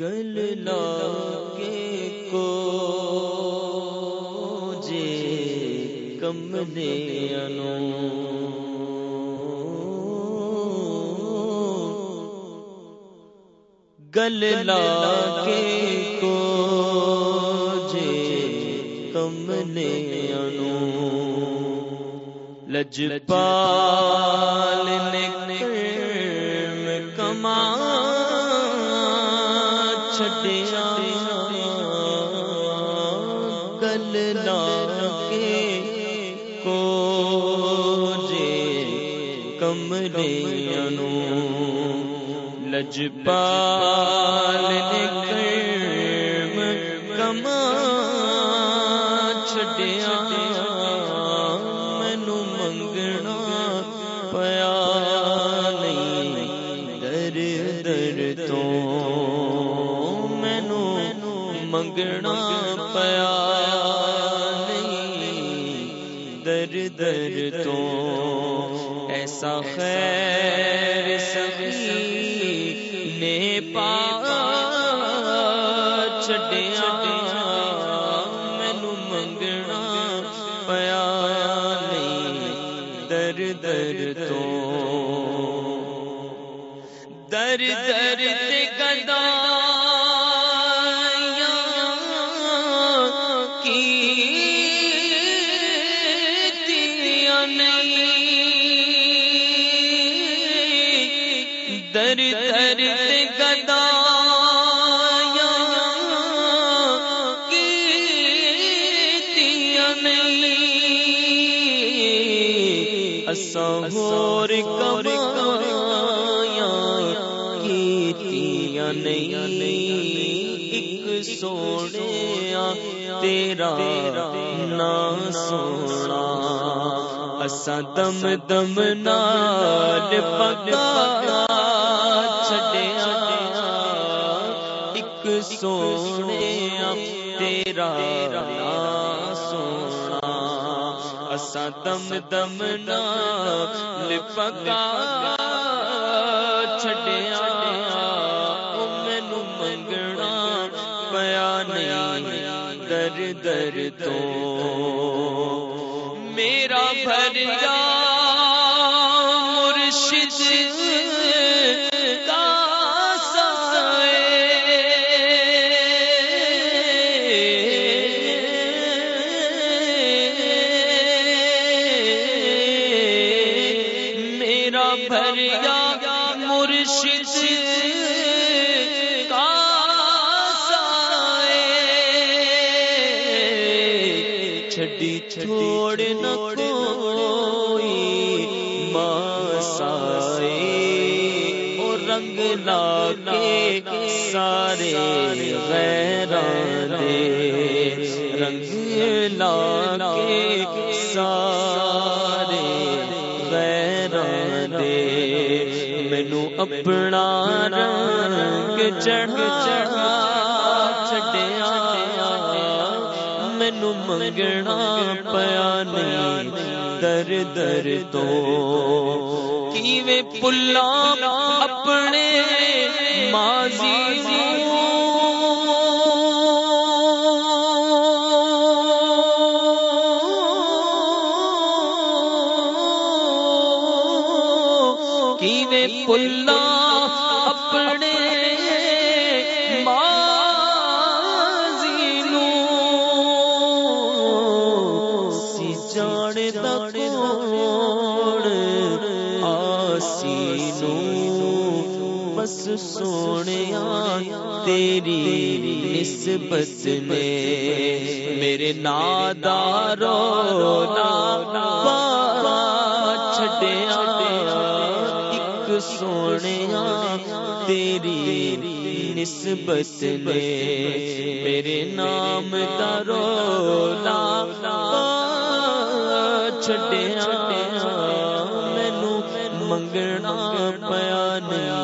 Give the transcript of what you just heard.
گل لا کے کو جے کم دے انو۔ گل لا کے کو جے کم نے انو۔ لج پال نے کما کمرے انو لج پال کما چھٹیا مینو منگنا پیا نہیں در در تو مینو منگنا پیا نہیں در در تو ایسا خیر سخی نے پا چڈیا مینو منگنا پیا نہیں در در تو در در در در تے گدا ہور کمایا کیتیاں نہیں، ایک سونے تیرا نا سونا اسا دم دم نال پکا ایک سونے تیرا سونا۔ اسا دم دم نال پکا چھڈیا۔ مینو منگنا پیا نہیں در در تو۔ میرا بھر جا بھر جا مرشد کا سائے۔ چھڈی چھوڑ نہ کوئی ماسائے او رنگ لا کے سارے غیران دے۔ رنگ لا کے سارے نو اپنا رنگ چڑھ چڑھا چڈیا مینو منگنا پیا نہیں، در در تو۔ کیویں پلا اپنے ماضی کیویں پلا اپنے ماضی نو سی جان دا آسی نو بس سونیا تیری نسبت نے میرے نادارو نا چھڈیا سونے تیری نسبت لے میرے نام رولا چھٹیا مینو منگنا پیا نہیں۔